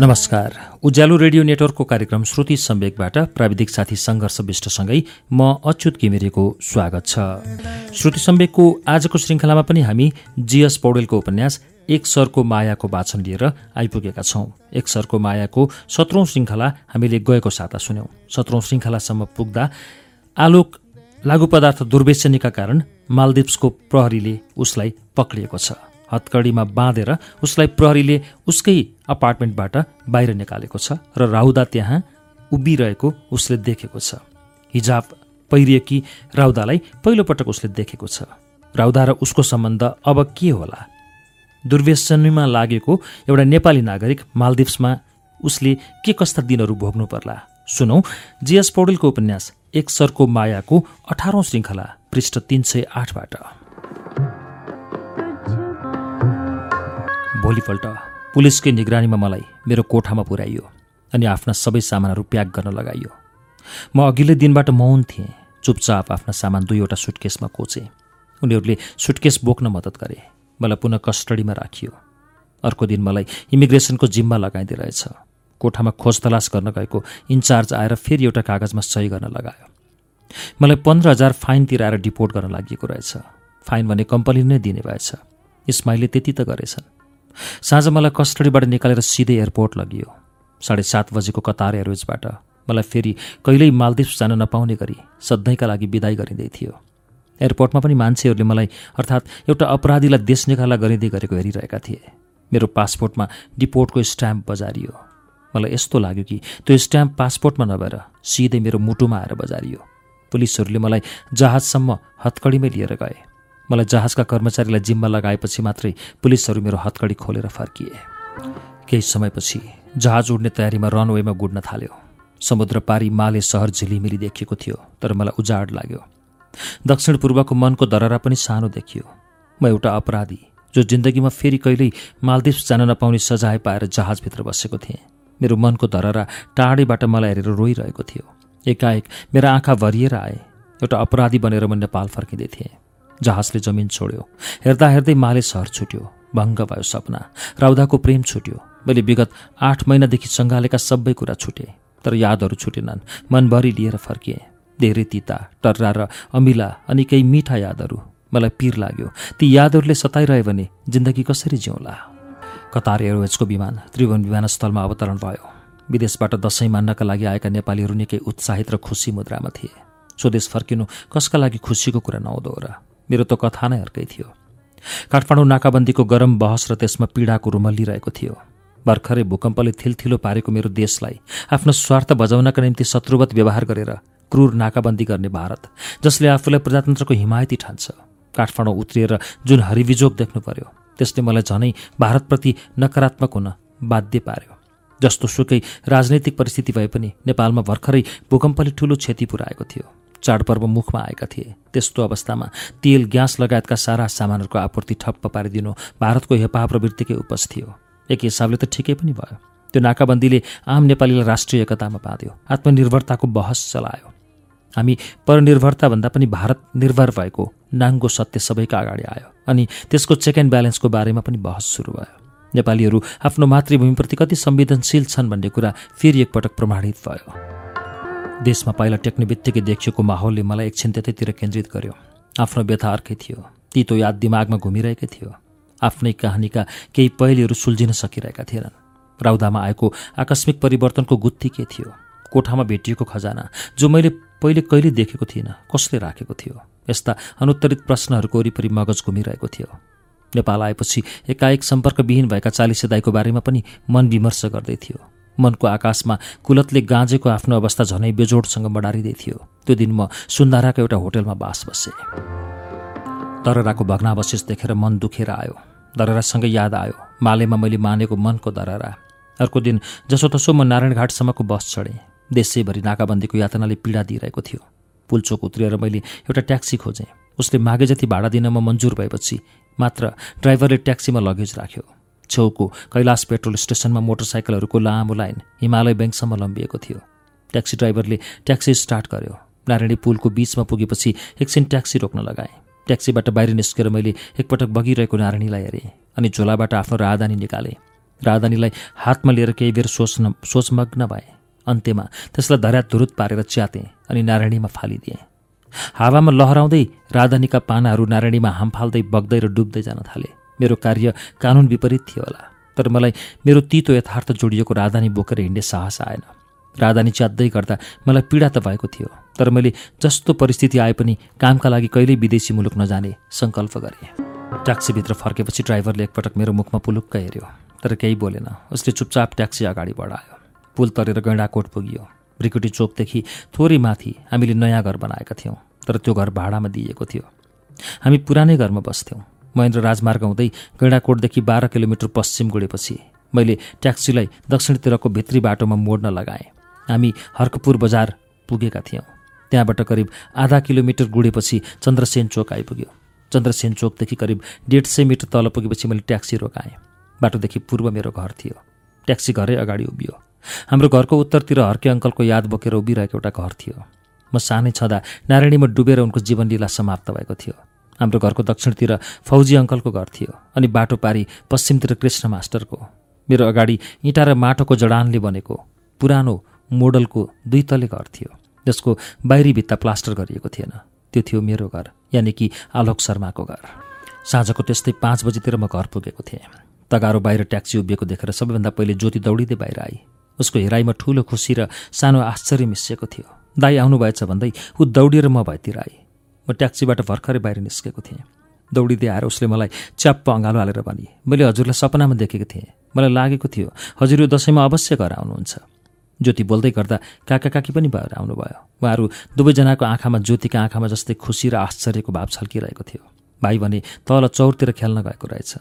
नमस्कार। उज्यालो रेडियो नेटवर्कको कार्यक्रम श्रुति सम्वेकबाट प्राविधिक साथी सङ्घर्ष विष्टसँगै म अच्युत किमिरेको स्वागत छ। श्रुति सम्वेकको आजको श्रृङ्खलामा पनि हामी जीएस पौडेलको उपन्यास एक सरको मायाको वाचन लिएर आइपुगेका छौँ। एक सरको मायाको सत्रौँ श्रृङ्खला हामीले गएको साता सुन्यौँ। सत्रौँ श्रृङ्खलासम्म पुग्दा आलोक लागु पदार्थ दुर्वेचनीका कारण मालदिप्सको प्रहरीले उसलाई पक्रिएको छ। हत्कडीमा बाँधेर उसलाई प्रहरीले उसकै अपार्टमेन्टबाट बाहिर निकालेको छ र राहुदा त्यहाँ उभिरहेको उसले देखेको छ। हिजाब पहिरिएकी राउदालाई पहिलोपटक उसले देखेको छ। राउदा र उसको सम्बन्ध अब के होला? दुर्व्यसनीमा लागेको एउटा नेपाली नागरिक मालदिप्समा उसले के कस्ता दिनहरू भोग्नु पर्ला? सुनौ जीएस पौडेलको उपन्यास एक सरको मायाको अठारौं श्रृङ्खला पृष्ठ तिन सय आठबाट। भोलिपल्ट पुलिसकै निगरानीमा मलाई मेरो कोठामा पुर्याइयो अनि आफ्ना सबै सामानहरू प्याक गर्न लगाइयो। म अघिल्लै दिनबाट मौन थिएँ। चुपचाप आफ्ना सामान दुईवटा सुटकेसमा कोचे। उनीहरूले सुटकेस बोक्न मद्दत गरे। मलाई पुनः कस्टडीमा राखियो। अर्को दिन मलाई इमिग्रेसनको जिम्मा लगाइदिए रहेछ। कोठामा खोज तलास गर्न गएको इन्चार्ज आएर फेरि एउटा कागजमा सही गर्न लगायो। मलाई पन्ध्र हजार फाइन तिराएर डिपोर्ट गर्न लागि रहेछ। फाइन भने कम्पनीले नै दिने भएछ। इस्माइलले त्यति त गरेछन्। साँझ मलाई कस्टडीबाट निकालेर सिधै एयरपोर्ट लगियो। साढे सात बजेको कतार एयरवेजबाट मलाई फेरि कहिल्यै मालदिप्स जान नपाउने गरी सधैँका लागि विदाई गरिँदै थियो। एयरपोर्टमा पनि मान्छेहरूले मलाई अर्थात् एउटा अपराधीलाई देश निकाला गरिँदै गरेको हेरिरहेका थिए। मेरो पासपोर्टमा डिपोर्टको स्ट्याम्प बजारियो। मलाई यस्तो लाग्यो कि त्यो स्ट्याम्प पासपोर्टमा नभएर सिधै मेरो मुटुमा आएर बजारियो। पुलिसहरूले मलाई जहाजसम्म हत्कडीमै लिएर गए। मलाई जहाजका कर्मचारीलाई जिम्मा लगाएपछि मात्रै पुलिसहरू मेरो हत्कडी खोलेर फर्किए। केही समयपछि जहाज उड्ने तयारीमा रनवेमा गुड्न थाल्यो। समुद्र पारी माले सहर झिलिमिली देखिएको थियो तर मलाई उजाड लाग्यो। दक्षिण पूर्वको मनको दररा पनि सानो देखियो। म एउटा अपराधी जो जिन्दगीमा फेरि कहिल्यै मालदिप्स जान नपाउने सजाय पाएर जहाजभित्र बसेको थिएँ। मेरो मनको धररा टाढैबाट मलाई हेरेर रोइरहेको थियो। एकाएक मेरा आँखा भरिएर आए। एउटा अपराधी बनेर म नेपाल फर्किँदै थिएँ। जहाजले जमिन छोड्यो। हेर्दा हेर्दै माले सहर छुट्यो। भङ्ग भयो सपना। राउदाको प्रेम छुट्यो। मैले विगत आठ महिनादेखि सङ्घालेका सबै कुरा छुटे तर यादहरू छुटेनन्। मनभरि लिएर फर्किएँ। धेरै तिता टर्रा र अमिला अनि केही मिठा यादहरू। मलाई पिर लाग्यो। ती यादहरूले सताइरह्यो भने जिन्दगी कसरी जिउँला? कतार एयरवेजको विमान त्रिभुवन विमानस्थलमा अवतरण भयो। विदेशबाट दसैँ मान्नका लागि आएका नेपालीहरू निकै उत्साहित र खुसी मुद्रामा थिए। स्वदेश फर्किनु कसका लागि खुसीको कुरा नहुँदो र मेरो त कथा नै अर्कै थियो। काठमाडौँ नाकाबन्दीको गरम बहस र त्यसमा पीडाको रुमल्लिरहेको थियो। भर्खरै भूकम्पले थिलथिलो पारेको मेरो देशलाई आफ्नो स्वार्थ बजाउनका निम्ति शत्रुवत व्यवहार गरेर क्रूर नाकाबन्दी गर्ने भारत जसले आफूलाई प्रजातन्त्रको हिमायती ठान्छ। काठमाडौँ उत्रिएर जुन हरिविजोग देख्नु पर्यो त्यसले मलाई झनै भारतप्रति नकारात्मक हुन बाध्य पार्यो। जस्तो सुकै राजनैतिक परिस्थिति भए पनि नेपालमा भर्खरै भूकम्पले ठूलो क्षति पुर्याएको थियो। चाडपर्व मुखमा आएका थिए। त्यस्तो अवस्थामा तेल ग्यास लगायतका सारा सामानहरूको आपूर्ति ठप्प पारिदिनु भारतको हेपा प्रवृत्तिकै उपज थियो। एक हिसाबले त ठिकै पनि भयो। त्यो नाकाबन्दीले आम नेपालीलाई राष्ट्रिय एकतामा बाँध्यो। आत्मनिर्भरताको बहस चलायो। हामी परनिर्भरताभन्दा पनि भारत निर्भर भएको नाङ्गो सत्य सबैका अगाडि आयो अनि त्यसको चेक एन्ड ब्यालेन्सको बारेमा पनि बहस सुरु भयो। नेपालीहरू आफ्नो मातृभूमिप्रति कति संवेदनशील छन् भन्ने कुरा फेरि एकपटक प्रमाणित भयो। देशमा पाइला टेक्ने बित्तिकै देखिएको माहौलले मलाई एकछिन त्यतैतिर केन्द्रित गर्यो। आफ्नो व्यथा अर्कै थियो। तितो याद दिमागमा घुमिरहेकै थियो। आफ्नै कहानीका केही पहिलेहरू सुल्झिन सकिरहेका थिएनन्। राउदामा आएको आकस्मिक परिवर्तनको गुत्ती के थियो? कोठामा भेटिएको खजाना जो मैले पहिले कहिले देखेको थिइनँ कसले राखेको थियो? यस्ता अनुत्तरित प्रश्नहरूको वरिपरि मगज घुमिरहेको थियो। नेपाल आएपछि एकाएक सम्पर्कविहीन भएका चालिसे दाईको बारेमा पनि मन विमर्श गर्दै थियो। मनको आकाशमा कुलतले गाँजेको आफ्नो अवस्था झनै बेजोडसँग बढारिँदै थियो त्यो दिन म सुन्दाराको एउटा होटेलमा बास बसेँ। दरराको भग्नावशेष देखेर मन दुखेर आयो। दररासँगै याद आयो। मालेमा मैले मानेको मनको दररा। अर्को दिन जसोतसो म नारायणघाटसम्मको बस चढेँ। देशैभरि नाकाबन्दीको यातनाले पीडा दिइरहेको थियो। पुलचोक उत्रिएर मैले एउटा ट्याक्सी खोजेँ। उसले मागे जति भाडा दिन म मन्जुर भएपछि मात्र ड्राइभरले ट्याक्सीमा लगेज राख्यो। छेउको कैलाश पेट्रोल स्टेसनमा मोटरसाइकलहरूको लामो लाइन हिमालय ब्याङ्कसम्म लम्बिएको थियो। ट्याक्सी ड्राइभरले ट्याक्सी स्टार्ट गर्यो। नारायणी पुलको बिचमा पुगेपछि एकछिन ट्याक्सी रोक्न लगाएँ। ट्याक्सीबाट बाहिर निस्केर मैले एकपटक बगिरहेको नारायणीलाई हेरेँ अनि झोलाबाट आफ्नो राहदानी निकालेँ। राजधानीलाई हातमा लिएर केही बेर सोच्न सोचमग्न भए। अन्त्यमा त्यसलाई धर्या धुरुत पारेर च्यातेँ अनि नारायणीमा फालिदिएँ। हावामा लहराउँदै राजधानीका पानाहरू नारायणीमा हाम फाल्दै बग्दै र डुब्दै जान थाले। मेरो कार्य कानुन विपरीत थियो होला। तर मलाई मेरो तितो यथार्थ जोडिएको राजधानी बोकेर हिँड्ने साहस आएन। राजधानी च्यात्दै गर्दा मलाई पीडा त भएको थियो। तर मैले जस्तो परिस्थिति आए पनि कामका लागि कहिल्यै विदेशी मुलुक नजाने सङ्कल्प गरेँ। ट्याक्सीभित्र फर्केपछि ड्राइभरले एकपटक मेरो मुखमा पुलुक्क हेऱ्यो। तर केही बोलेन। उसले चुपचाप ट्याक्सी अगाडि बढायो। पुल तरेर गैँडाकोट पुगियो। ब्रिकुटी चोकदेखि थोरै माथि हामीले नयाँ घर बनाएका थियौँ। तर त्यो घर भाडामा दिइएको थियो। हामी पुरानै घरमा बस्थ्यौँ। महेन्द्र राजमार्ग हुँदै गैँडाकोटदेखि बाह्र किलोमिटर पश्चिम गुडेपछि मैले ट्याक्सीलाई दक्षिणतिरको भित्री बाटोमा मोड्न लगाएँ। हामी हर्कपुर बजार पुगेका थियौँ। त्यहाँबाट करिब आधा किलोमिटर गुडेपछि चन्द्रसेन चोक आइपुग्यो। चन्द्रसेन चोकदेखि करिब डेढ सय मिटर तल पुगेपछि मैले ट्याक्सी रोकाएँ। बाटोदेखि पूर्व मेरो घर थियो। ट्याक्सी घरै अगाडि उभियो। हाम्रो घरको उत्तरतिर हर्के अङ्कलको याद बोकेर उभिरहेको एउटा घर थियो। म सानै छँदा नारायणीमा डुबेर उनको जीवनलीला समाप्त भएको थियो। हाम्रो घरको दक्षिणतिर फौजी अङ्कलको घर थियो अनि बाटो पारी पश्चिमतिर कृष्ण मास्टरको। मेरो अगाडि इँटा र माटोको जडानले बनेको पुरानो मोडलको दुई तले घर थियो। जसको बाहिरी भित्ता प्लास्टर गरिएको थिएन। त्यो थियो मेरो घर यानि कि आलोक शर्माको घर। साँझको त्यस्तै पाँच बजीतिर म घर पुगेको थिएँ। तगारो बाहिर ट्याक्सी उभिएको देखेर सबैभन्दा पहिले ज्योति दौडिँदै बाहिर आई। उसको हेराइमा ठुलो खुसी र सानो आश्चर्य मिसिएको थियो। दाई आउनुभएछ भन्दै ऊ दौडिएर म भएतिर आएँ म ट्याक्सीबाट भर्खरै बाहिर निस्केको थिएँ। दौडिँदै आएर उसले मलाई च्याप्प अँगालो हालेर भने मैले हजुरलाई सपनामा देखेको थिएँ। मलाई लागेको थियो हजुर यो दसैँमा अवश्य घर आउनुहुन्छ। ज्योति बोल्दै गर्दा काका काकी पनि भएर आउनुभयो। उहाँहरू दुवैजनाको आँखामा ज्योतिका आँखामा जस्तै खुसी र आश्चर्यको भाव छल्किरहेको थियो। भाइ भने तल चौरतिर खेल्न गएको रहेछ।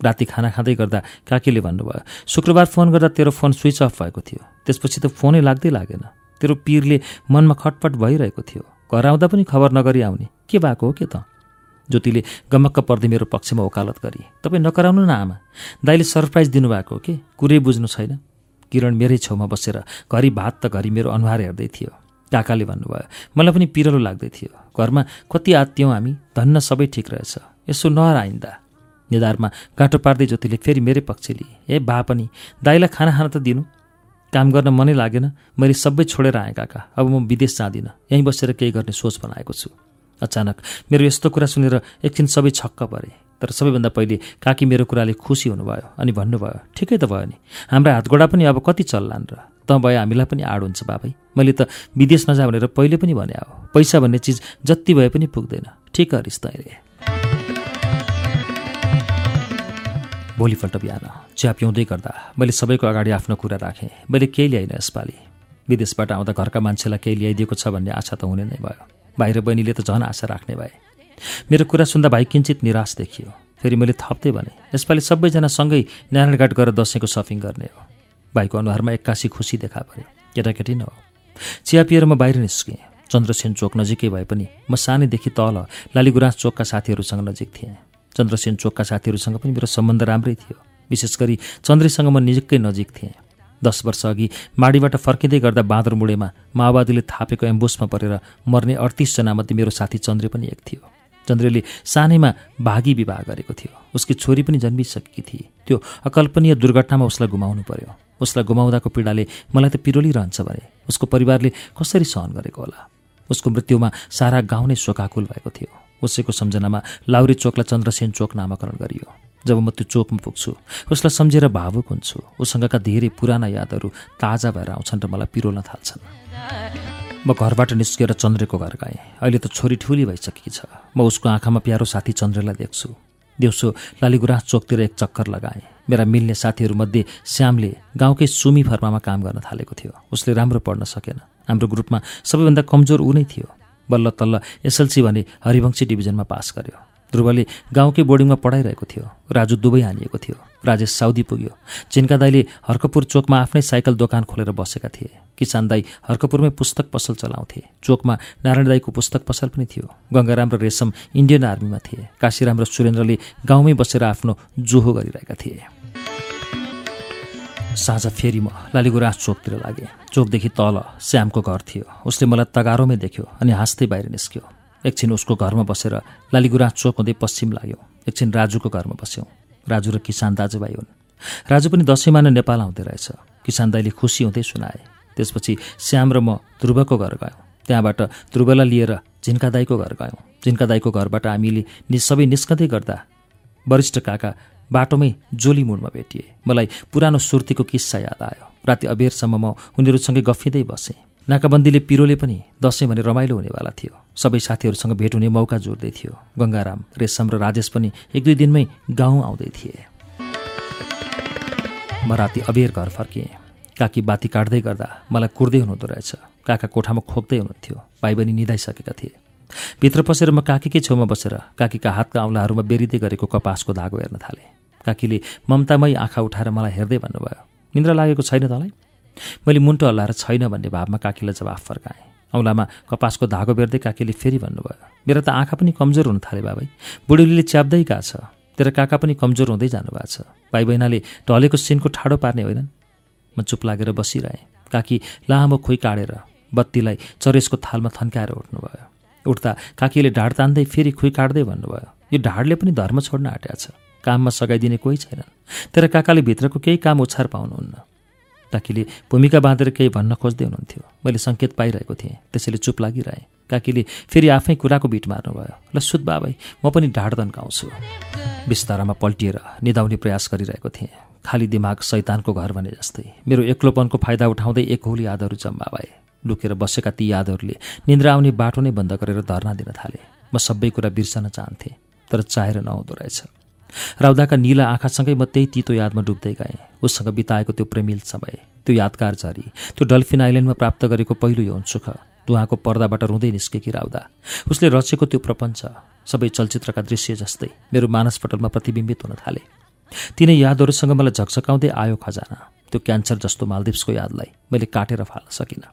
राति खाना खाँदै गर्दा काकीले भन्नुभयो शुक्रबार फोन गर्दा तेरो फोन स्विच अफ भएको थियो। त्यसपछि त फोनै लाग्दै लागेन। तेरो पिरले मनमा खटपट भइरहेको थियो। घर आउँदा पनि खबर नगरी आउने। के भएको हो के त? ज्योतिले गमक्क पर्दै मेरो पक्षमा वकालत गरी तपाईँ नकराउनु न आमा। दाइले सरप्राइज दिनुभएको हो कि? कुरै बुझ्नु छैन। किरण मेरै छेउमा बसेर घरि भात त घरि मेरो अनुहार हेर्दै थियो। काकाले भन्नुभयो मलाई पनि पिरलो लाग्दै थियो। घरमा कति आत्यौँ हामी? धन्न सबै ठिक रहेछ। यसो नहर आइन्दा निधारमा गाँटो पार्दै ज्योतिले फेरि मेरै पक्ष लिए। ए बा पनि दाइलाई खाना खान त दिनु। काम गर्न मनै लागेन। मैले सबै छोडेर आएँ काका। अब म विदेश जाँदिनँ। यहीँ बसेर केही गर्ने सोच बनाएको छु। अचानक मेरो यस्तो कुरा सुनेर एकछिन सबै छक्क परे। तर सबैभन्दा पहिले काकी मेरो कुराले खुसी हुनुभयो अनि भन्नुभयो ठिकै त भयो नि। हाम्रा हातगोडा पनि अब कति चल्लान् र। त भए हामीलाई पनि आड हुन्छ बाबै। मैले त विदेश नजा भनेर पहिले पनि भने हो पैसा भन्ने चिज जति भए पनि पुग्दैन। ठिक हरिस् तैँले। भोलिपल्ट बिहान। चिया पिउँदै गर्दा मैले सबैको अगाडि आफ्नो कुरा राखेँ। मैले केही ल्याइनँ यसपालि। विदेशबाट आउँदा घरका मान्छेलाई केही ल्याइदिएको छ भन्ने आशा त हुने नै भयो। बाहिर बहिनीले त झन् आशा राख्ने भए। मेरो कुरा सुन्दा भाइ किन्चित निराश देखियो। फेरि मैले थप्दै भने यसपालि सबैजना सँगै नारायणघाट गएर दसैँको सपिङ गर्ने हो। भाइको अनुहारमा एक्कासी खुसी देखा परे केटाकेटी न हो। चिया पिएर म बाहिर निस्केँ। चन्द्रसेन चोक नजिकै भए पनि म सानैदेखि तल लालीगुराँस चोकका साथीहरूसँग नजिक थिएँ। चन्द्रसेन चोकका साथीहरूसँग पनि मेरो सम्बन्ध राम्रै थियो। विशेष गरी चन्द्रीसँग म निकै नजिक थिएँ। दस वर्ष अघि माडीबाट फर्किँदै गर्दा बाँदर मुडेमा माओवादीले थापेको एम्बुसमा परेर मर्ने अडतिसजनामध्ये मेरो साथी चन्द्रे पनि एक थियो। चन्द्रले सानैमा भागी विवाह गरेको थियो। उसकी छोरी पनि जन्मिसकेकी थिए त्यो अकल्पनीय दुर्घटनामा उसलाई गुमाउनु पर्यो। उसलाई गुमाउँदाको पीडाले मलाई त पिरोलिरहन्छ भने उसको परिवारले कसरी सहन गरेको होला? उसको मृत्युमा सारा गाउँ नै शोकाकुल भएको थियो। उसैको सम्झनामा लाउरी चोकलाई चन्द्रसेन चोक नामाकरण गरियो। जब म त्यो चोकमा पुग्छु उसलाई सम्झेर भावुक हुन्छु। उसँगका धेरै पुराना यादहरू ताजा भएर आउँछन् र मलाई पिरोल्न थाल्छन्। म घरबाट निस्किएर चन्द्रेको घर गएँ। अहिले त छोरी ठुली भइसकेकी छ। म उसको आँखामा प्यारो साथी चन्द्रलाई देख्छु। दिउँसो लालीगुराँस चोकतिर एक चक्कर लगाएँ। मेरा मिल्ने साथीहरूमध्ये श्यामले गाउँकै सुमी फर्मामा काम गर्न थालेको थियो। उसले राम्रो पढ्न सकेन। हाम्रो ग्रुपमा सबैभन्दा कमजोर ऊ नै थियो। बल्ल तल्ल एसएलसी भने हरिवंशी डिभिजनमा पास गर्यो। ध्रुवले गाउँकै बोर्डिङमा पढाइरहेको थियो। राजु दुवै हानिएको थियो। राजेश साउदी पुग्यो। चिन्का दाईले हर्कपुर चोकमा आफ्नै साइकल दोकान खोलेर बसेका थिए। किसान दाई हर्कपुरमै पुस्तक पसल चलाउँथे। चोकमा नारायण दाईको पुस्तक पसल पनि थियो। गङ्गाराम र रेशम इन्डियन आर्मीमा थिए। काशीराम र सुरेन्द्रले गाउँमै बसेर आफ्नो जोहो गरिरहेका थिए। साँझ फेरि म लालीगुराँस चोकतिर लागेँ। चोकदेखि तल श्यामको घर थियो। उसले मलाई तगारोमै देख्यो अनि हाँस्दै बाहिर निस्क्यो। एकछिन उसको घरमा बसेर लालीगुराँस चोक हुँदै पश्चिम लाग्यो। एकछिन राजुको घरमा बस्यौँ। राजु र किसान दाजुभाइ हुन्। राजु पनि दसैँमा नै नेपाल आउँदै रहेछ। किसान दाईले खुसी हुँदै सुनाए त्यसपछि श्याम र म ध्रुवको घर गयौँ। त्यहाँबाट ध्रुवलाई लिएर झिन्का दाईको घर गयौँ। झिन्का दाईको घरबाट हामीले नि सबै निस्कँदै गर्दा वरिष्ठ काका बाटोमै जोली मुडमा भेटिए। मलाई पुरानो सुर्तीको किस्सा याद आयो। राति अबेरसम्म म उनीहरूसँगै गफिँदै बसेँ। नाकाबन्दीले पिरोले पनि दसैँ भने रमाइलो हुनेवाला थियो। सबै साथीहरूसँग भेट हुने मौका जोड्दै थियो। गङ्गाराम रेशम र राजेश पनि एक दुई दिनमै गाउँ आउँदै थिए। म राति अबेर घर फर्किएँ। काकी बाती काट्दै गर्दा मलाई कुर्दै हुनुहुँदो रहेछ। काका कोठामा खोक्दै हुनुहुन्थ्यो। भाइ बहिनी निधाइसकेका थिए। भित्र पसेर म काकीकै छेउमा बसेर काकीका हातका औँलाहरूमा बेरिँदै गरेको कपासको धागो हेर्न थालेँ। काकीले ममतामै आँखा उठाएर मलाई हेर्दै भन्नुभयो निन्द्रा लागेको छैन तँलाई? मैले मुन्टो हल्लाएर छैन भन्ने भावमा काकीलाई जवाफ फर्काएँ। औँलामा कपासको धागो बेर्दै काकीले फेरि भन्नुभयो मेरो त आँखा पनि कमजोर हुन थाले बाबै बुढीले च्याप्दै गएको छ तेरो काका पनि कमजोर हुँदै जानुभएको छ भाइ बहिनाले ढलेको सिनको ठाडो पार्ने होइनन्। म चुप लागेर बसिरहेँ काकी लामो खुइ काटेर बत्तीलाई चरेसको थालमा थन्काएर उठ्नुभयो। उठ्दा काकीले ढाड तान्दै फेरि खुइ काट्दै भन्नुभयो यो ढाडले पनि धर्म छोड्न आँट्या छ काममा सघाइदिने कोही छैनन्। तर काकाले भित्रको केही काम उछार पाउनुहुन्न। काकीले भूमिका बाँधेर केही भन्न खोज्दै हुनुहुन्थ्यो। मैले सङ्केत पाइरहेको थिएँ। त्यसैले चुप लागिरहेँ। काकीले फेरि आफै कुराको बिट मार्नुभयो। ल सुत बाबै म पनि ढाड दन्काउँछु बिस्तारामा पल्टिएर निदाउने प्रयास गरिरहेको थिएँ। खाली दिमाग सैतानको घर भने जस्तै। मेरो एक्लोपनको फाइदा उठाउँदै एक होली यादहरू जम्मा भए। लुकेर बसेका ती यादहरूले निन्द्रा आउने बाटो नै बन्द गरेर धर्ना दिन थाले। म सबै कुरा बिर्सन चाहन्थेँ तर चाहेर नहुँदो रहेछ। राउदाका निला आँखासँगै म त्यही तितो यादमा डुब्दै गएँ। उसँग बिताएको त्यो प्रेमिल समय त्यो यादगार झरी त्यो डल्फिन आइल्यान्डमा प्राप्त गरेको पहिलो यौन सुख दुवाको पर्दाबाट रुँदै निस्केकी राउदा। उसले रचेको त्यो प्रपञ्च सबै चलचित्रका दृश्य जस्तै मेरो मानसपटलमा प्रतिबिम्बित हुन थाले। तिनै यादहरूसँग मलाई झकझकाउँदै आयो खजाना त्यो क्यान्सर जस्तो मालदिप्सको यादलाई मैले काटेर फाल्न सकिनँ।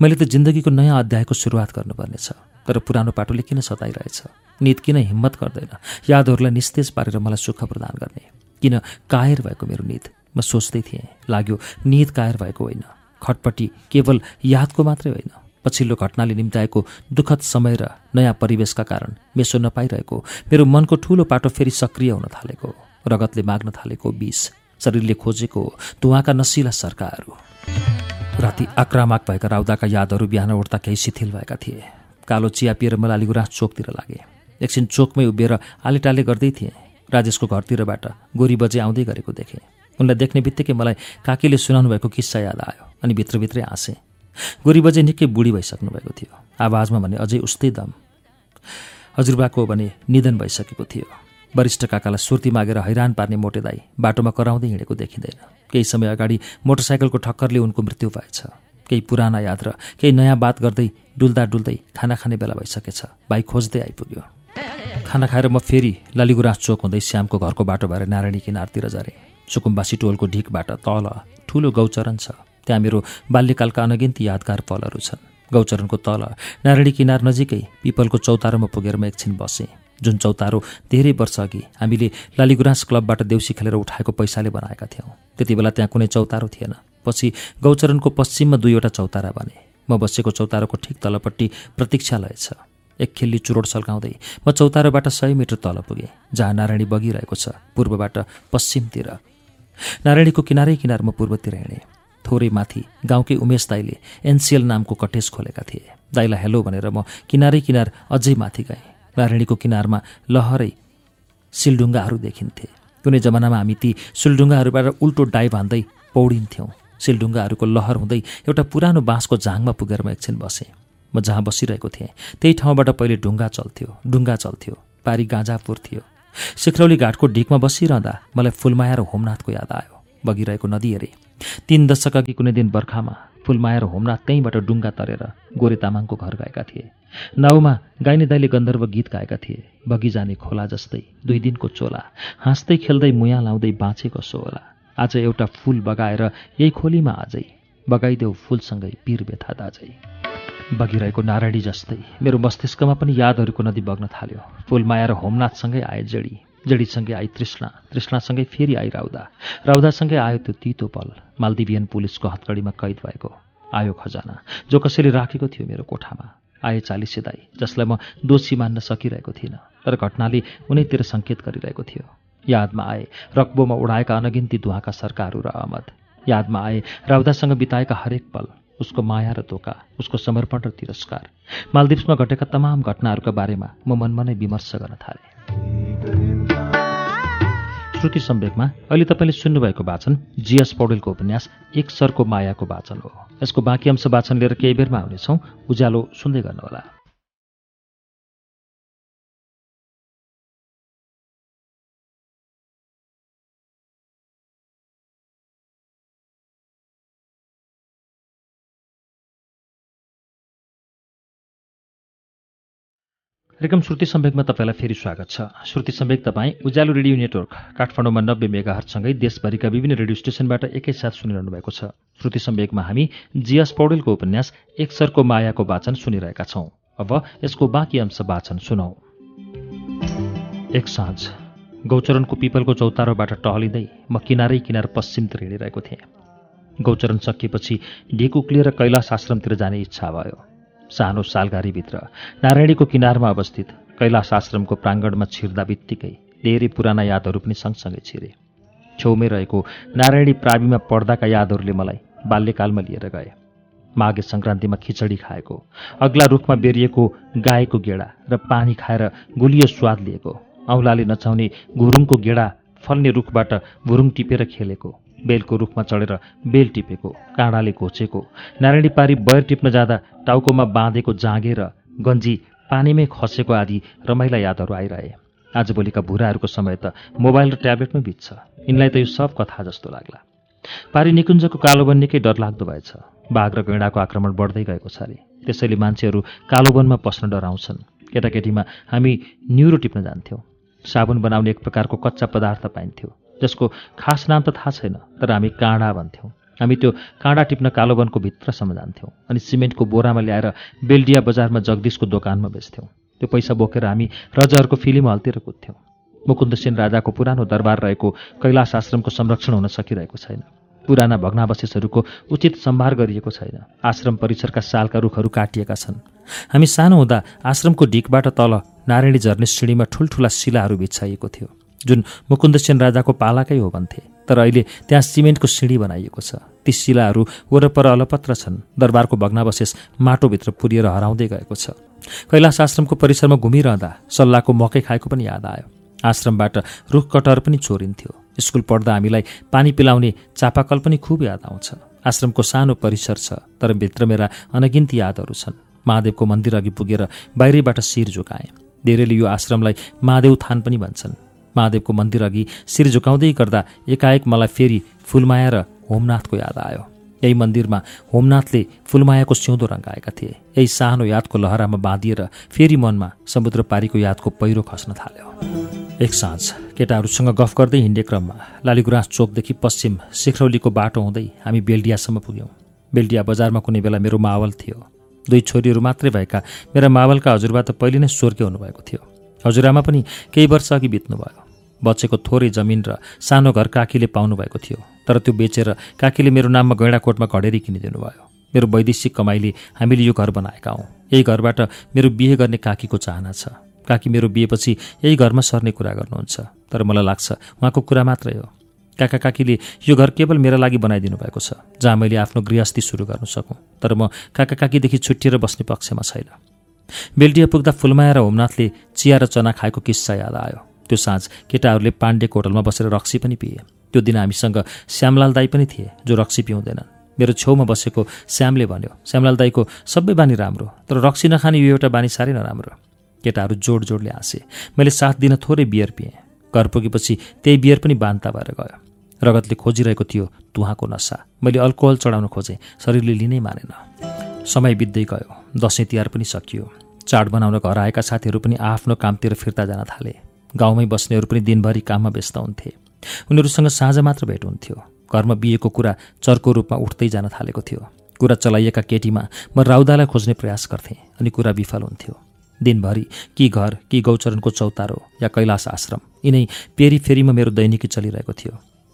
मैले त जिन्दगीको नयाँ अध्यायको सुरुवात गर्नुपर्नेछ तर पुरानो पाटोले किन सताइरहेछ। निद किन हिम्मत गर्दैन। यादहरूलाई निस्तेज पारेर मलाई सुख प्रदान गर्ने। किन? कायर भएको मेरो निद म सोच्दै थिएँ लाग्यो निद कायर भएको होइन। खटपट्टि केवल यादको मात्रै होइन। पछिल्लो घटनाले निम्ताएको दुःखद समय र नयाँ परिवेशका कारण मेसो नपाइरहेको मेरो मनको ठुलो पाटो फेरि सक्रिय हुन थालेको रगतले माग्न थालेको विष शरीरले खोजेको तुवाका नसिला सरकारहरू। राति आक्रामक भएका राउदाका यादहरू बिहान उठ्दा केही शिथिल भएका थिए। कालो चिया पिएर मलाई अलिगुराँस चोकतिर लागे। एकछिन चोकमै उभिएर आलेटाले गर्दै थिएँ। राजेशको घरतिरबाट गोरी बजे आउँदै गरेको देखेँ। उनलाई देख्ने बित्तिकै मलाई काकीले सुनाउनु भएको किस्सा याद आयो अनि भित्रभित्रै हाँसेँ। गोरी बजे निकै बुढी भइसक्नु भएको थियो। आवाजमा भने अझै उस्तै दम। हजुरबाको भने निधन भइसकेको थियो। वरिष्ठ काकालाई सुर्ती मागेर हैरान पार्ने मोटे दाई बाटोमा कराउँदै हिँडेको देखिँदैन। केही समय अगाडि मोटरसाइकलको ठक्करले उनको मृत्यु भएछ केही पुराना याद र केही नयाँ बात गर्दै डुल्दा डुल्दै खाना खाने बेला भइसकेछ। भाइ खोज्दै आइपुग्यो। खाना खाएर म फेरि ललिगुराँस चोक हुँदै श्यामको घरको बाटो भएर नारायणी किनारतिर झरेँ। सुकुम्बासी टोलको ढिकबाट तल ठुलो गौचरण छ। त्यहाँ मेरो बाल्यकालका अनगिन्ती यादगार पलहरू छन्। गौचरणको तल नारायणी किनार नजिकै पिपलको चौतारोमा पुगेर म एकछिन बसेँ। जुन चौतारो धेरै वर्ष अघि हामीले लालीगुराँस क्लबबाट देउसी खेलेर उठाएको पैसाले बनाएका थियौँ। त्यति बेला त्यहाँ कुनै चौतारो थिएन। पछि गौचरणको पश्चिममा दुईवटा चौतारा बने। म बसेको चौतारोको ठिक तलपट्टि प्रतीक्षालय छ। एक खेल्ली चुरोट सल्काउँदै म चौतारोबाट सय मिटर तल पुगेँ जहाँ नारायणी बगिरहेको छ पूर्वबाट पश्चिमतिर। नारायणीको किनारै किनार म पूर्वतिर हिँडेँ। थोरै माथि गाउँकै उमेश दाईले एनसिएल नामको कटेज खोलेका थिए। दाईलाई हेलो भनेर म किनारै किनार अझै माथि गएँ। नारायणीको किनारमा लहरै सिलढुङ्गाहरू देखिन्थे। कुनै जमानामा हामी ती सिलढुङ्गाहरूबाट उल्टो डाइभ हान्दै पौडिन्थ्यौँ। सिलढुङ्गाहरूको लहर हुँदै एउटा पुरानो बाँसको झाङमा पुगेर म एकछिन बसेँ। म जहाँ बसिरहेको थिएँ त्यही ठाउँबाट पहिले ढुङ्गा चल्थ्यो ढुङ्गा चल्थ्यो पारी गाँजापुर थियो। सिखरौली घाटको ढिकमा बसिरहँदा मलाई फुलमाया र होमनाथको याद आयो। बगिरहेको नदी हेरेँ। तीन दशक अघि कुनै दिन बर्खामा फुलमाया र होमनाथ त्यहीँबाट डुङ्गा तरेर गोरे तामाङको घर गएका थिए। नाउमा गाइने दाइले गन्धर्व गीत गाएका थिए। बगी जाने खोला जस्तै दुई दिनको चोला हाँस्दै खेल्दै मुया लाउँदै बाँचेको सोला आज एउटा फुल बगाएर यही खोलीमा आजै बगाइदेऊ फुलसँगै पीर बेथा दाजै। बगिरहेको नारायणी जस्तै। मेरो मस्तिष्कमा पनि यादहरूको नदी बग्न थाल्यो। फुलमाया र होमनाथसँगै आए जडी। जडीसँगै आई तृष्णा। तृष्णासँगै फेरि आई राउदा। राउदासँगै आयो त्यो तितो पल। मालदिभियन पुलिसको हतकडीमा कैद भएको। आयो खजाना। जो कसैले राखेको थियो मेरो कोठामा। आए चालिसे दाई जसलाई म दोषी मान्न सकिरहेको थिइनँ। तर घटनाले उनैतिर सङ्केत गरिरहेको थियो। यादमा आए रक्बोमा उडाएका अनगिन्ती दुवाका सरकारहरू र अहमद। यादमा आए राउदासँग बिताएका हरेक पल। उसको माया र धोका उसको समर्पण र तिरस्कार। मालदिप्समा घटेका तमाम घटनाहरूका बारेमा म मनमा नै विमर्श गर्न थालेँ। श्रुति सम्वेकमा अहिले तपाईँले सुन्नुभएको वाचन जीएस पौडेलको उपन्यास एक सरको मायाको वाचन हो। यसको बाँकी अंश वाचन लिएर केही बेरमा आउनेछौँ। उज्यालो सुन्दै गर्नुहोला। कार्यक्रम श्रुति सम्वेकमा तपाईँलाई फेरि स्वागत छ। श्रुति सम्वेक तपाईँ उज्यालो रेडियो नेटवर्क काठमाडौँमा नब्बे मेगाहरसँगै देशभरिका विभिन्न रेडियो स्टेसनबाट एकैसाथ सुनिरहनु भएको छ। श्रुति सम्वेकमा हामी जीएस पौडेलको उपन्यास एक सरको मायाको वाचन सुनिरहेका छौँ। अब यसको बाँकी अंश वाचन सुनौ। एक साँझ गौचरणको पिपलको चौतारोबाट टहलिँदै म किनारै किनार पश्चिमतिर हिँडिरहेको थिएँ। गौचरण सकिएपछि ढिक उक्लिएर कैलाश आश्रमतिर जाने इच्छा भयो। सानो सालघारीभित्र नारायणीको किनारमा अवस्थित कैलाश आश्रमको प्राङ्गणमा छिर्दा बित्तिकै धेरै पुराना यादहरू पनि सँगसँगै छिरे। छेउमै रहेको नारायणी प्राविमा पढ्दाका यादहरूले मलाई बाल्यकालमा लिएर गए। माघे सङ्क्रान्तिमा खिचडी खाएको अग्ला रुखमा बेरिएको गाएको गेडा र पानी खाएर गुलियो स्वाद लिएको औँलाले नचाउने गुरुङको गेडा फल्ने रुखबाट भुरुङ टिपेर खेलेको। बेलको रुखमा चढेर बेल टिपेको काँडाले घोचेको नारायणी पारी बैर टिप्न जाँदा टाउकोमा बाँधेको जाँगे र गन्जी पानीमै खसेको आदि रमाइला यादहरू आइरहे। आजभोलिका भुराहरूको समय त मोबाइल र ट्याब्लेटमै बित्छ। यिनलाई त यो सब कथा जस्तो लाग्ला। पारी निकुञ्जको कालोबन निकै डरलाग्दो भएछ। बाघ र गैँडाको आक्रमण बढ्दै गएको छ अरे। त्यसैले मान्छेहरू कालोबनमा पस्न डराउँछन्। केटाकेटीमा हामी न्युरो टिप्न जान्थ्यौँ। साबुन बनाउने एक प्रकारको कच्चा पदार्थ पाइन्थ्यो। जसको खास नाम त थाहा छैन तर हामी काँडा भन्थ्यौँ। हामी त्यो काँडा टिप्न कालोबनको भित्रसम्म जान्थ्यौँ अनि सिमेन्टको बोरामा ल्याएर बेल्डिया बजारमा जगदीशको दोकानमा बेच्थ्यौँ। त्यो पैसा बोकेर हामी रजाहरूको फिल्म हल्तिर कुद्थ्यौँ। मुकुन्दसेन राजाको पुरानो दरबार रहेको कैलाश आश्रमको संरक्षण हुन सकिरहेको छैन। पुराना भग्नावशेषहरूको उचित सम्भार गरिएको छैन। आश्रम परिसरका सालका रुखहरू काटिएका छन्। हामी सानो हुँदा आश्रमको ढिकबाट तल नारायणी झर्ने सिँढीमा ठुल्ठुला शिलाहरू बिछाइएको थियो। जुन मुकुन्दसेन राजाको पालाकै हो भन्थे तर अहिले त्यहाँ सिमेन्टको सिँढी बनाइएको छ। ती शिलाहरू वरपर अलपत्र छन्। दरबारको भग्नावशेष माटोभित्र पुरिएर हराउँदै गएको छ। कैलाश आश्रमको परिसरमा घुमिरहँदा सल्लाहको मकै खाएको पनि याद आयो। आश्रमबाट रुख कटर पनि चोरिन्थ्यो स्कुल पढ्दा हामीलाई पानी पिलाउने चापाकल पनि खुब याद आउँछ। आश्रमको सानो परिसर छ तर भित्र मेरा अनगिन्ती यादहरू छन्। महादेवको मन्दिर अघि पुगेर बाहिरैबाट शिर झुकाएँ धेरैले यो आश्रमलाई महादेव थान पनि भन्छन्। महादेवको मन्दिर अघि शिर झुकाउँदै गर्दा एकाएक मलाई फेरि फुलमाया र होमनाथको याद आयो। यही मन्दिरमा होमनाथले फुलमायाको सिउँदो रङ्गाएका थिए। यही सानो यादको लहरामा बाँधिएर फेरि मनमा समुद्र पारीको यादको पहिरो खस्न थाल्यो। एक साँझ केटाहरूसँग गफ गर्दै हिँड्ने क्रममा लालीगुराँस चोकदेखि पश्चिम सिखरौलीको बाटो हुँदै हामी बेल्डियासम्म पुग्यौँ। बेल्डिया बजारमा कुनै बेला मेरो मावल थियो। दुई छोरीहरू मात्रै भएका मेरा मावलका हजुरबा त पहिले नै स्वर्गीय हुनुभएको थियो। हजुरआमा पनि केही वर्ष अघि बित्नुभयो। बचेको थोरै जमिन र सानो घर काकीले पाउनुभएको थियो। तर त्यो बेचेर काकीले मेरो नाममा गैँडाकोटमा घडेरी किनिदिनु भयो मेरो वैदेशिक कमाइले हामीले यो घर बनाएका हौँ। यही घरबाट मेरो बिहे गर्ने काकीको चाहना छ। काकी मेरो बिहेपछि यही घरमा सर्ने कुरा गर्नुहुन्छ। तर मलाई लाग्छ उहाँको कुरा मात्रै हो। काका काकीले यो घर केवल मेरा लागि बनाइदिनु भएको छ जहाँ मैले आफ्नो गृहस्थी सुरु गर्न सकौँ। तर म काका काकीदेखि छुट्टिएर बस्ने पक्षमा छैन। बेल्टिया पुग्दा फुलमाया र होमनाथले चिया र चना खाएको किस्सा याद आयो। त्यो साँझ केटाहरूले पाण्डेको होटलमा बसेर रक्सी पनि पिए। त्यो दिन हामीसँग श्यामलाल दाई पनि थिए जो रक्सी पिउँदैनन् मेरो छेउमा बसेको श्यामले भन्यो श्यामलाल दाईको सबै बानी राम्रो तर रक्सी नखाने यो एउटा बानी साह्रै नराम्रो केटाहरू जोड जोडले हाँसे मैले साथ दिन थोरै बियर पिएँ। घर पुगेपछि त्यही बियर पनि बान्ता भएर गयो। रगतले खोजिरहेको थियो तुहाको नसा। मैले अल्कोहल चढाउन खोजेँ शरीरले लिनै मानेन समय बित्दै गयो दसैँ तिहार पनि सकियो। चाड बनाउन घर आएका साथीहरू पनि आफ्नो कामतिर फिर्ता जान थाले। गाउँमै बस्नेहरू पनि दिनभरि काममा व्यस्त हुन्थे। उनीहरूसँग साँझ मात्र भेट हुन्थ्यो। घरमा बिहेको कुरा चर्को रूपमा उठ्दै जान थालेको थियो। कुरा चलाइएका केटीमा म राउदालाई खोज्ने प्रयास गर्थेँ अनि कुरा विफल हुन्थ्यो। दिनभरि कि घर कि गौचरणको चौतारो या कैलाश आश्रम यिनै पेरी फेरीमा मेरो दैनिकी चलिरहेको थियो।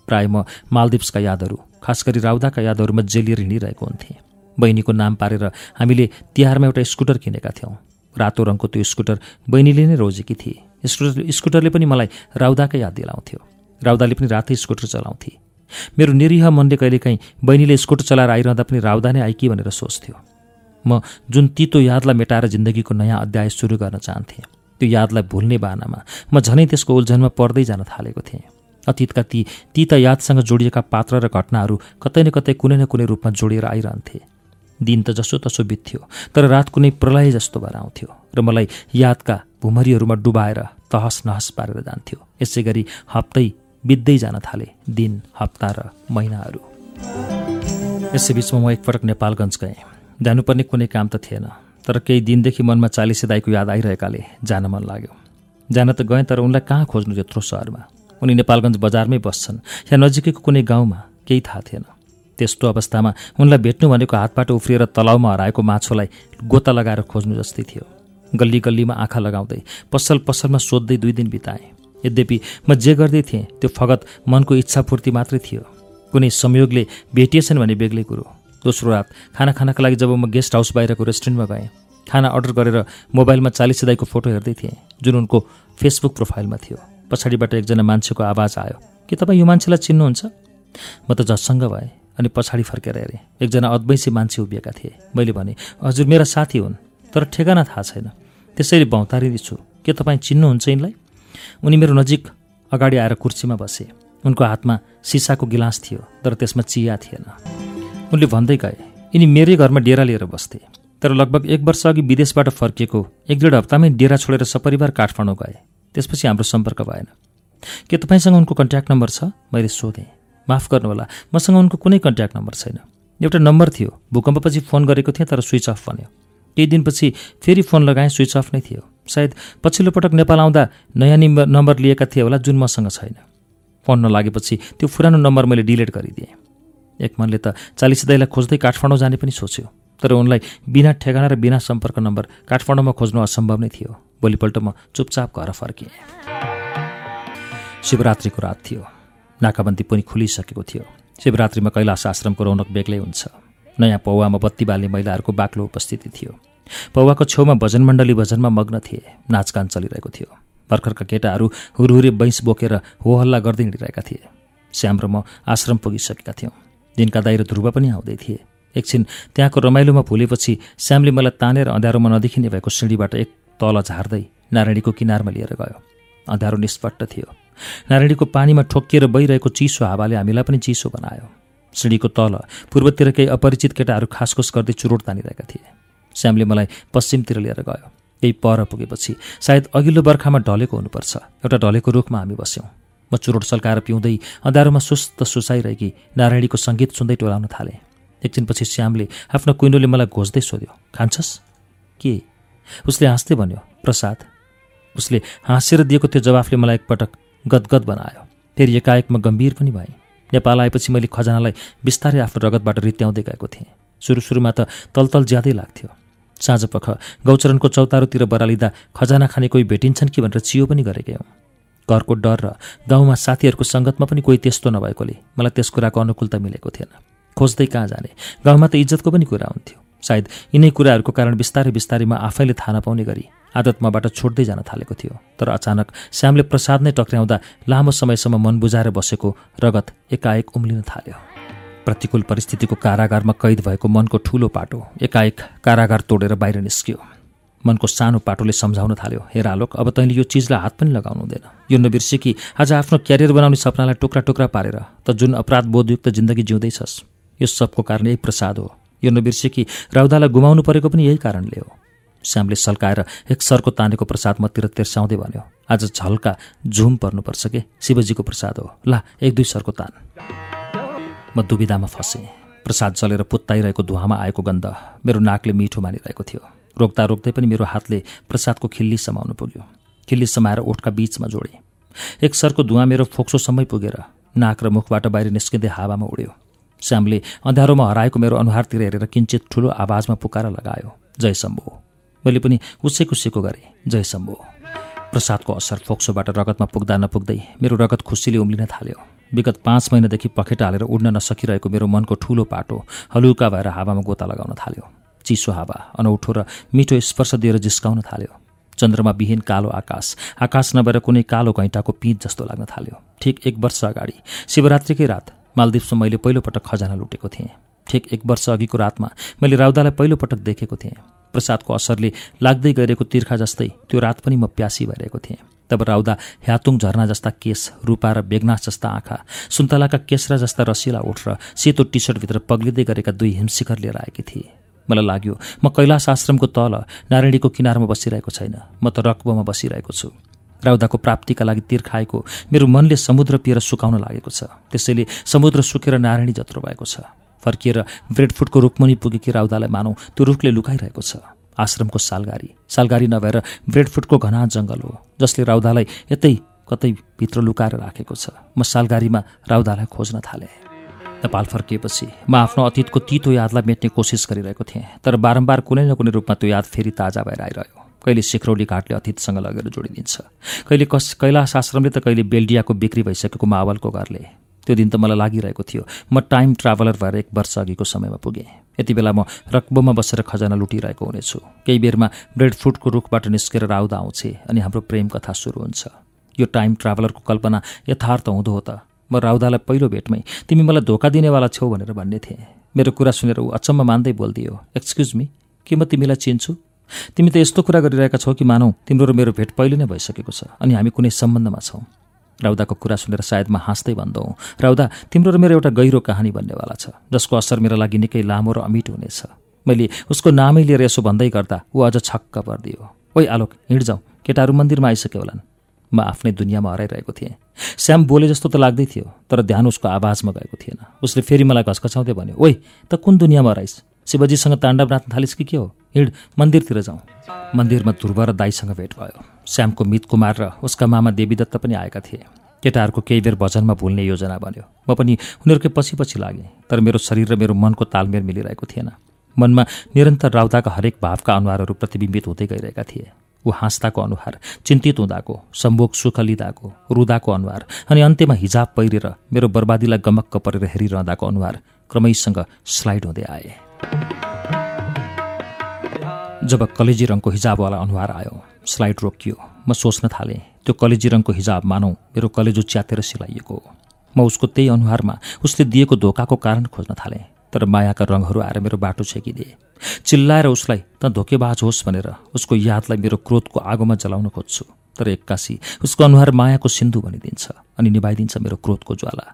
प्राय म मालदिप्सका यादहरू खास गरी राउदाका यादहरूमा जेलिएर हिँडिरहेको हुन्थेँ। बहिनीको नाम पारेर हामीले तिहारमा एउटा स्कुटर किनेका थियौँ। रातो रङको त्यो स्कुटर बहिनीले नै रोजेकी थिए। स्कुटर स्कुटरले पनि मलाई राउदाकै याद दिलाउँथ्यो। राउदाले पनि रातै स्कुटर चलाउँथे। मेरो निरीह मनले कहिलेकाहीँ बहिनीले स्कुटर चलाएर आइरहँदा पनि राउदा नै आइकी भनेर सोच्थ्यो। म जुन तितो यादलाई मेटाएर जिन्दगीको नयाँ अध्याय सुरु गर्न चाहन्थेँ त्यो यादलाई भुल्ने बानामा म झनै त्यसको उल्झनमा पर्दै जान थालेको थिएँ। अतीतका ती ती त यादसँग जोडिएका पात्र र घटनाहरू कतै न कतै कुनै न कुनै रूपमा जोडिएर आइरहन्थे। दिन त जसो तसो बित्थ्यो तर रात कुनै प्रलय जस्तो भएर आउँथ्यो र मलाई यादका भुमरीहरूमा डुबाएर तहस नहस पारेर जान्थ्यो। यसै गरी हप्तै बित्दै जान थाले दिन हप्ता र महिनाहरू। यसै बिचमा म एकपटक नेपालगञ्ज गएँ। जानुपर्ने कुनै काम त थिएन तर केही दिनदेखि मनमा चालिसे दाईको याद आइरहेकाले जान मन लाग्यो। जान त गएँ तर उनलाई कहाँ खोज्नु त्यत्रो सहरमा? उनी नेपालगञ्ज बजारमै बस्छन् या नजिकैको कुनै गाउँमा केही थाहा थिएन। त्यस्तो अवस्थामा उनलाई भेट्नु भनेको हातबाट उफ्रिएर तलाउमा हराएको माछोलाई गोता लगाएर खोज्नु जस्तै थियो। गल्ली गल्लीमा आँखा लगाउँदै पसल पसलमा सोध्दै दुई दिन बिताएँ। यद्यपि म जे गर्दै थिएँ त्यो फगत मनको इच्छापूर्ति मात्रै थियो। कुनै संयोगले भेटिएछन् भने बेग्लै कुरो। दोस्रो रात खाना खानाका लागि जब म गेस्ट हाउस बाहिरको रेस्टुरेन्टमा गएँ खाना अर्डर गरेर मोबाइलमा चालिस दाईको फोटो हेर्दै थिएँ जुन उनको फेसबुक प्रोफाइलमा थियो। पछाडिबाट एकजना मान्छेको आवाज आयो के तपाईँ यो मान्छेलाई चिन्नुहुन्छ? म त झस्सङ्ग भएँ। अनि पछाडि फर्केर हेरेँ। एकजना अद्वैंसी मान्छे उभिएका थिए। मैले भने हजुर मेरा साथी हुन् तर ठेगाना थाहा छैन। त्यसैले भौतारिँदैछु के तपाईँ चिन्नुहुन्छ यिनलाई? उनी मेरो नजिक अगाडि आएर कुर्सीमा बसे। उनको हातमा सिसाको गिलास थियो तर त्यसमा चिया थिएन। उनले भन्दै गए यिनी मेरै घरमा डेरा लिएर बस्थे। तर लगभग एक वर्ष अघि विदेशबाट फर्किएको एक डेढ हप्तामै डेरा छोडेर सपरिवार काठमाडौँ गए। त्यसपछि हाम्रो सम्पर्क भएन। के तपाईँसँग उनको कन्ट्याक्ट नम्बर छ? मैले सोधेँ। माफ गर्नुहोला मसँग उनको कुनै कन्ट्याक्ट नम्बर छैन। एउटा नम्बर थियो। भूकम्पपछि फोन गरेको थिएँ तर स्विच अफ भन्यो। केही दिनपछि फेरि फोन लगाएँ स्विच अफ नै थियो। सायद पछिल्लो पटक नेपाल आउँदा नयाँ नम्बर नम्बर लिएका थिए होला जुन मसँग छैन। फोन नलागेपछि त्यो पुरानो नम्बर मैले डिलिट गरिदिएँ। एक मनले त चालिस दाईलाई खोज्दै काठमाडौँ जाने पनि सोच्यो। तर उनलाई बिना ठेगाना र बिना सम्पर्क नम्बर काठमाडौँमा खोज्नु असम्भव नै थियो। भोलिपल्ट म चुपचाप घर फर्किएँ। शिवरात्रिको रात थियो। नाकाबन्दी पनि खुलिसकेको थियो। शिवरात्रिमा कैलाश आश्रमको रौनक बेग्लै हुन्छ। नयाँ पौवामा बत्ती बाल्ने महिलाहरूको बाक्लो उपस्थिति थियो। पौवाको छेउमा भजन मण्डली भजनमा मग्न थिए। नाचगान चलिरहेको थियो। भर्खरका केटाहरू हुरहुरे बैंस बोकेर होहल्ला गर्दै हिँडिरहेका थिए। श्याम र म आश्रम पुगिसकेका थियौँ। दिनका दाइ र ध्रुव पनि आउँदै थिए। एकछिन त्यहाँको रमाइलोमा भुलेपछि श्यामले मलाई तानेर अँध्यारोमा नदेखिने भएको सिँढीबाट एक तल झार्दै नारायणीको किनारमा लिएर गयो। अँध्यारो निष्पट्ट थियो। नारायणीको पानीमा ठोक्किएर बहिरहेको चिसो हावाले हामीलाई पनि चिसो बनायो। सिँढीको तल पूर्वतिर केही अपरिचित केटाहरू खासखुस गर्दै चुरोट तानिरहेका थिए। श्यामले मलाई पश्चिमतिर लिएर गयो। केही पर पुगेपछि सायद अघिल्लो बर्खामा ढलेको हुनुपर्छ। एउटा ढलेको रुखमा हामी बस्यौँ। म चुरोट सल्काएर पिउँदै अँधारोमा सुस्त सुसाइरहेकी नारायणीको सङ्गीत सुन्दै टोलाउन थालेँ। एकछिनपछि श्यामले आफ्नो कुइनोले मलाई घोज्दै सोध्यो खान्छस्? के? उसले हाँस्दै भन्यो प्रसाद। उसले हाँसेर दिएको त्यो जवाफले मलाई एकपटक गदगद बनायो। फेरि एकाएक म गम्भीर पनि भएँ। नेपाल आएपछि मैले खजनालाई बिस्तारै आफ्नो रगतबाट रित्याउँदै गएको थिएँ। सुरु सुरुमा त तलतल ज्यादै लाग्थ्यो। साँझ पख गौचरणको चौतारोतिर बरालिँदा खजाना खाने कोही भेटिन्छन् कि भनेर चियो पनि गरेकै हौँ। घरको डर र गाउँमा साथीहरूको सङ्गतमा पनि कोही त्यस्तो नभएकोले मलाई त्यस कुराको अनुकूलता मिलेको थिएन। खोज्दै कहाँ जाने? गाउँमा त इज्जतको पनि कुरा हुन्थ्यो। सायद यिनै कुराहरूको कारण बिस्तारै बिस्तारै म आफैले थाहा नपाउने गरी आदत मबाट छोड्दै जान थालेको थियो। तर अचानक श्यामले प्रसाद नै टक्र्याउँदा लामो समयसम्म मन बुझाएर बसेको रगत एकाएक उम्लिन थाल्यो। प्रतिकूल परिस्थितिको कारागारमा कैद भएको मनको ठूलो पाटो एकाएक कारागार तोडेर बाहिर निस्कियो। मनको सानो पाटोले सम्झाउन थाल्यो हेर आलोक अब तैँले यो चिजलाई हात पनि लगाउनु हुँदैन। यो नबिर्से कि आज आफ्नो क्यारियर बनाउने सपनालाई टुक्रा टुक्रा पारेर त जुन अपराध बोधयुक्त जिन्दगी जिउँदैछस् यो सबको कारण यही प्रसाद हो। यो नबिर्से कि राउदालाई गुमाउनु परेको पनि यही कारणले हो। श्यामले सल्काएर एक सरको तानेको प्रसाद मतिर तिर्साउँदै भन्यो आज झल्का झुम पर्नुपर्छ के? शिवजीको प्रसाद हो। ला एक दुई सरको तान। म दुविधामा फसेँ। प्रसाद जलेर पुत्ताइरहेको धुवामा आएको गन्ध मेरो नाकले मिठो मानिरहेको थियो। रोक्दा रोक्दै पनि मेरो हातले प्रसादको खिल्ली समाउनु पुग्यो। खिल्ली समाएर ओठका बीचमा जोडेँ। एक सरको धुवा मेरो फोक्सोसम्मै पुगेर नाक र मुखबाट बाहिर निस्किँदै हावामा उड्यो। श्यामले अँध्यारोमा हराएको मेरो अनुहारतिर हेरेर किन्चित ठुलो आवाजमा पुकार लगायो जय शम्भो। मैले पनि उसैको सेको गरेँ। जय शम्भो। प्रसादको असर फोक्सोबाट रगतमा पुग्दा नपुग्दै मेरो रगत खुसीले उम्लिन थाल्यो। विगत पाँच महिनादेखि पखेटा हालेर उड्न नसकिरहेको मेरो मनको ठुलो पाटो हलुका भएर हावामा गोता लगाउन थाल्यो। चिसो हावा अनौठो र मिठो स्पर्श दिएर जिस्काउन थाल्यो। चन्द्रमा विहीन कालो आकाश आकाश नभएर कुनै कालो घैँटाको पिँच जस्तो लाग्न थाल्यो। ठिक एक वर्ष अगाडि शिवरात्रिकै रात मालदिप्समा मैले पहिलोपटक खजाना लुटेको थिएँ। ठिक एक वर्ष अघिको रातमा मैले राउदालाई पहिलोपटक देखेको थिएँ। प्रसादको असरले लाग्दै गइरहेको तिर्खा जस्तै त्यो रात पनि म प्यासी भइरहेको थिएँ। तब राउदा ह्यातुङ झरना जस्ता केस रूपा र बेगनास जस्ता आँखा सुन्तलाका केसरा जस्ता रसिला ओठ र सेतो टी सर्टभित्र पग्लिँदै गरेका दुई हिमशिखर लिएर आएकी थिए। मलाई लाग्यो म कैलाश आश्रमको तल नारायणीको किनारमा बसिरहेको छैन म त रक्बोमा बसिरहेको छु। राउदाको प्राप्तिका लागि तिर्खाएको मेरो मनले समुद्र पिएर सुकाउन लागेको छ त्यसैले समुद्र सुकेर नारायणी जत्रो भएको छ। फर्किएर ब्रेडफुटको रुखमुनि पुगेकी राउदालाई मानौ त्यो रुखले लुकाइरहेको छ। आश्रमको सालगारी। सालगारी नभएर ब्रेडफुटको घना जङ्गल हो जसले राउदालाई यतै कतै भित्र लुकाएर राखेको छ। म सालगारीमा राउदालाई खोज्न थालेँ। नेपाल फर्किएपछि म आफ्नो अतीतको तितो यादलाई मेट्ने कोसिस गरिरहेको थिएँ तर बारम्बार कुनै न कुनै रूपमा त्यो याद फेरि ताजा भएर आइरह्यो। कहिले सिखरौली घाटले अतीतसँग लगेर जोडिदिन्छ कहिले कस कैलाश आश्रमले त कहिले बेल्डियाको बिक्री भइसकेको मावलको घरले। त्यो दिन त मलाई लागिरहेको थियो। म टाइम ट्राभलर भएर एक वर्ष अघिको समयमा पुगेँ। यति बेला म रक्बोमा बसेर खजाना लुटिरहेको हुनेछु। केही बेरमा ब्रेड फुडको रुखबाट निस्केर राउदा आउँछे अनि हाम्रो प्रेम कथा सुरु हुन्छ। यो टाइम ट्राभलरको कल्पना यथार्थ हुँदो हो त। म राउदालाई पहिलो भेटमै तिमी मलाई धोका दिनेवाला छौ भनेर भन्ने थिएँ। मेरो कुरा सुनेर ऊ अचम्म मान्दै बोलिदियो एक्सक्युज मी के म तिमीलाई चिन्छु? तिमी त यस्तो कुरा गरिरहेका छौ कि मानौ तिम्रो र मेरो भेट पहिले नै भइसकेको छ अनि हामी कुनै सम्बन्धमा छौँ। राउदाको कुरा सुनेर सायद म हाँस्दै भन्दौ राउदा तिम्रो र मेरो एउटा गहिरो कहानी भन्नेवाला छ जसको असर मेरो लागि निकै लामो र अमिट हुनेछ। मैले उसको नामै लिएर यसो भन्दै गर्दा ऊ अझ छक्क परिदियो। ओइ आलोक हिँड जाउँ। केटाहरू मन्दिरमा आइसक्यो होलान्। म आफ्नै दुनियाँमा हराइरहेको थिएँ। श्याम बोले जस्तो त लाग्दै थियो तर ध्यान उसको आवाजमा गएको थिएन। उसले फेरि मलाई घस्कछाउँदै भन्यो ओइ त कुन दुनियाँमा हराइस्? शिवजीसँग ताण्डव नाच्न थालिस् कि के हो? हिँड मन्दिरतिर जाउँ। मन्दिरमा ध्रुव र दाईसँग भेट भयो। श्यामको मित कुमार र उसका मामा देवीदत्त पनि आएका थिए। केटाहरूको केही बेर भजनमा भुल्ने योजना बन्यो। म पनि उनीहरूकै पछि पछि लागेँ तर मेरो शरीर र मेरो मनको तालमेल मिलिरहेको थिएन। मनमा निरन्तर राउदाका हरेक भावका अनुहारहरू प्रतिबिम्बित हुँदै गइरहेका थिए। ऊ हाँस्दाको अनुहार चिन्तित हुँदाको सम्भोग सुख लिँदाको रुदाको अनुहार अनि अन्त्यमा हिजाब पहिरेर मेरो बर्बादीलाई गमक्क परेर हेरिरहँदाको अनुहार क्रमैसँग स्लाइड हुँदै आए। जब कलेजी रङको हिजाबवाला अनुहार आयो स्लाइड रोकियो। म सोच्न थालेँ त्यो कलेजी रङको हिजाब मानौ मेरो कलेजो च्यातेर सिलाइएको म उसको त्यही अनुहारमा उसले दिएको धोकाको कारण खोज्न थालेँ तर मायाका रङहरू आएर मेरो बाटो छेकिदिए। चिल्लाएर उसलाई त धोकेबाज होस् भनेर उसको यादलाई मेरो क्रोधको आगोमा जलाउन खोज्छु तर एक्कासी उसको अनुहार मायाको सिन्धु भनिदिन्छ अनि निभाइदिन्छ मेरो क्रोधको ज्वाला।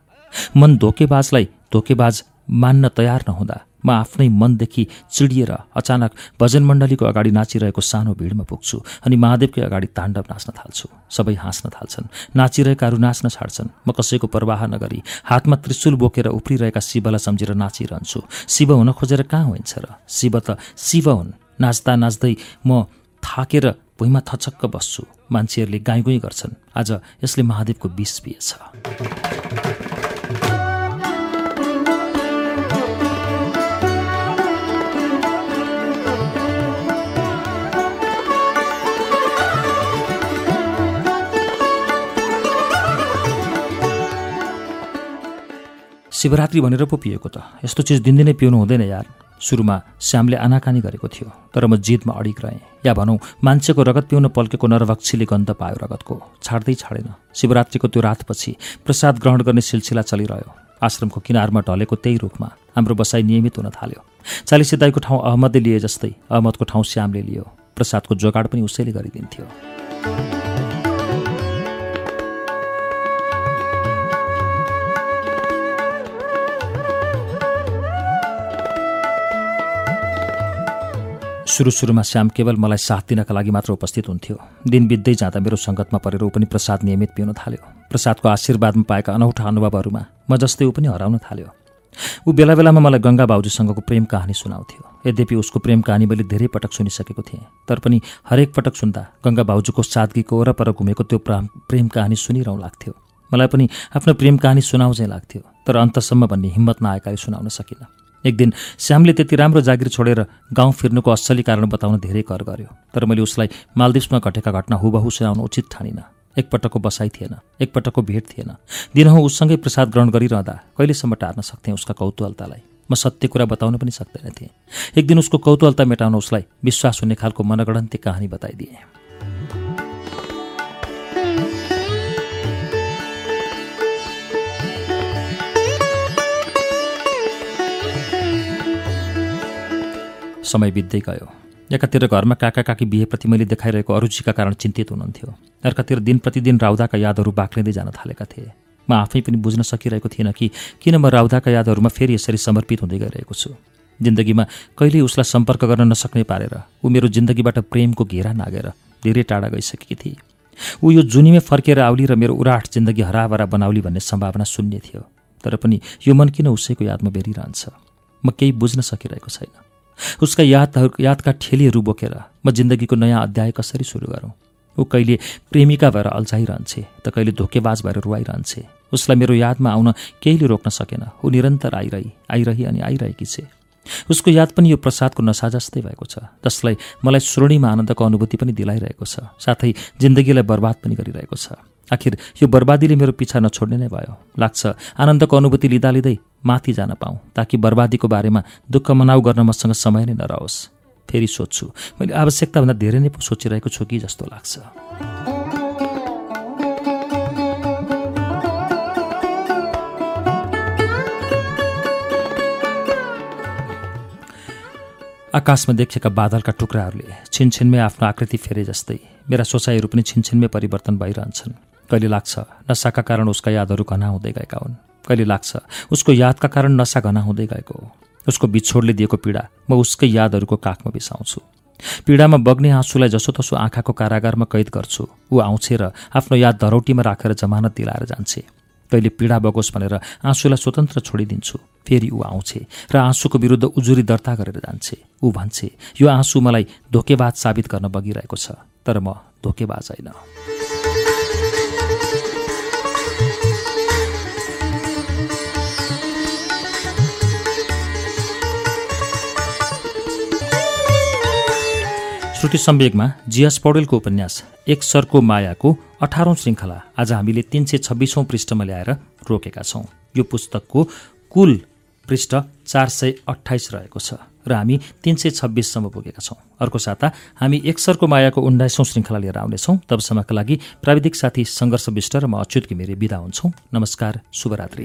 मन धोकेबाजलाई धोकेबाज मान्न तयार नहुँदा म आफ्नै मनदेखि चिडिएर अचानक भजन मण्डलीको अगाडि नाचिरहेको सानो भिडमा पुग्छु अनि महादेवकै अगाडि ताण्डव नाच्न थाल्छु। सबै हाँस्न थाल्छन्। नाचिरहेकाहरू नाच्न छाड्छन्। म कसैको प्रवाह नगरी हातमा त्रिशुल बोकेर उफ्रिरहेका शिवलाई सम्झेर नाचिरहन्छु। शिव हुन खोजेर कहाँ हुन्छ र? शिव त शिव हुन्। नाच्दा नाच्दै म थाकेर भुइँमा थचक्क बस्छु। मान्छेहरूले गाई गुई गर्छन्। आज यसले महादेवको विष पिएछ। शिवरात्रि भनेर पो पिएको त। यस्तो चिज दिनदिनै पिउनु हुँदैन यार। सुरुमा श्यामले आनाकानी गरेको थियो तर म जिदमा अडिक रहेँ। या भनौँ मान्छेको रगत पिउन पल्केको नरभक्षीले गन्ध पायो रगतको। छाड्दै छाडेन। शिवरात्रिको त्यो रातपछि प्रसाद ग्रहण गर्ने सिलसिला चलिरह्यो। आश्रमको किनारमा ढलेको त्यही रुखमा हाम्रो बसाइ नियमित हुन थाल्यो। चालिसे दाईको ठाउँ अहमदले लिए जस्तै अहमदको ठाउँ श्यामले लियो। प्रसादको जोगाड पनि उसैले गरिदिन्थ्यो। सुरु सुरुमा श्याम केवल मलाई साथ दिनका लागि मात्र उपस्थित हुन्थ्यो। दिन बित्दै जाँदा मेरो सङ्गतमा परेर ऊ पनि प्रसाद नियमित पिउन थाल्यो। प्रसादको आशीर्वादमा पाएका अनौठा अनुभवहरूमा म जस्तै ऊ पनि हराउन थाल्यो। ऊ बेला बेलामा मलाई गङ्गा बाबुजीसँगको प्रेम कहानी सुनाउँथ्यो। यद्यपि उसको प्रेम कहानी मैले धेरै पटक सुनिसकेको थिएँ तर पनि हरेक पटक सुन्दा गङ्गा बाबुजीको सादगीको वरपर घुमेको त्यो प्रेम कहानी सुनिरहँ लाग्थ्यो। मलाई पनि आफ्नो प्रेम कहानी सुनाउ चाहिँ लाग्थ्यो तर अन्तसम्म भन्ने हिम्मत नआएकाले सुनाउन सकिनँ। एक दिन श्यामले त्यति राम्रो जागिर छोडेर गाउँ फिर्नुको असली कारण बताउन धेरै कर गर्यो। तर मैले उसलाई मालदिप्समा घटेका घटना हुबहु सुनाउन उचित ठानिनँ। एकपटकको बसाइ थिएन एकपटकको भेट थिएन। दिनहुँ उससँगै प्रसाद ग्रहण गरिरहँदा कहिलेसम्म टार्न सक्थेँ उसका कौतूहलतालाई? म सत्य कुरा बताउन पनि सक्दैन थिएँ एक दिन उसको कौतूहलता मेटाउन उसलाई विश्वास हुने खालको मनगणन्ती कहानी बताइदिएँ। समय बित्दै गयो। एकातिर घरमा काका काकी बिहेप्रति मैले देखाइरहेको अरुचिका कारण चिन्तित हुनुहुन्थ्यो। अर्कातिर दिन प्रतिदिन राउदाका यादहरू बाक्लिँदै जान थालेका थिए। म आफै पनि बुझ्न सकिरहेको थिइनँ कि किन म राउदाका यादहरूमा फेरि यसरी समर्पित हुँदै गइरहेको छु। जिन्दगीमा कहिल्यै उसलाई सम्पर्क गर्न नसक्ने पारेर ऊ मेरो जिन्दगीबाट प्रेमको घेरा नागेर धेरै टाढा गइसकेकी थिए। ऊ यो जुनीमै फर्केर आउली र मेरो उराट जिन्दगी हराभरा बनाउली भन्ने सम्भावना शून्य थियो। तर पनि यो मन किन उसैको यादमा बेरिरहन्छ? म केही बुझ्न सकिरहेको छैन। उसका यादहरू यादका ठेलीहरू बोकेर म जिन्दगीको नयाँ अध्याय कसरी सुरु गरौँ? ऊ कहिले प्रेमिका भएर अल्झाइरहन्छे त कहिले धोकेबाज भएर रुवाइरहन्छे। उसलाई मेरो यादमा आउन केहीले रोक्न सकेन। ऊ निरन्तर आइरही आइरही अनि आइरहेकी छे। उसको याद पनि यो प्रसादको नसा जस्तै भएको छ जसलाई मलाई स्वर्णिमा आनन्दको अनुभूति पनि दिलाइरहेको छ साथै जिन्दगीलाई बर्बाद पनि गरिरहेको छ। आखिर यो बर्बादीले मेरो पिछा नछोड्ने नै भयो। लाग्छ आनन्दको अनुभूति लिँदा लिँदै माथि जान पाऊँ ताकि बर्बादीको बारेमा दुःख मनाउ गर्न मसँग समय नै नरहोस्। फेरि सोध्छु मैले आवश्यकताभन्दा धेरै नै सोचिरहेको छु कि जस्तो लाग्छ। आकाशमा देखेका बादलका टुक्राहरूले छिनछिनमै आफ्नो आकृति फेरे जस्तै मेरा सोचाइहरू पनि छिनछिनमै परिवर्तन भइरहन्छन्। कहिले लाग्छ नसाका कारण उसका यादहरू घना हुँदै गएका हुन्? कहिले लाग्छ उसको यादका कारण नसा घना हुँदै गएको हो? उसको बिछोडले दिएको पीडा म उसकै यादहरूको काखमा बिसाउँछु। पीडामा बग्ने आँसुलाई जसोतसो आँखाको कारागारमा कैद गर्छु ऊ आउँछे र आफ्नो याद धरौटीमा राखेर जमानत दिलाएर जान्छे। कहिले पीडा बगोस् भनेर आँसुलाई स्वतन्त्र छोडिदिन्छु। फेरि ऊ आउँछे र आँसुको विरुद्ध उजुरी दर्ता गरेर जान्छे। ऊ भन्छे यो आँसु मलाई धोकेबाज साबित गर्न बगिरहेको छ तर म धोकेबाज होइन। श्रुति सम्वेकमा जियास पौडेलको उपन्यास एक सरको मायाको अठारौँ श्रृङ्खला आज हामीले तिन सय छब्बिसौँ पृष्ठमा ल्याएर रोकेका छौँ। यो पुस्तकको कुल पृष्ठ चार सय अठाइस रहेको छ र हामी तिन सय छब्बिससम्म पुगेका छौँ। अर्को साता हामी एक सरको मायाको उन्नाइसौँ श्रृङ्खला लिएर आउनेछौँ। तबसम्मका लागि प्राविधिक साथी सङ्घर्ष विष्ट र म अच्युत घिमिरे विदा हुन्छौँ। नमस्कार शुभरात्रि।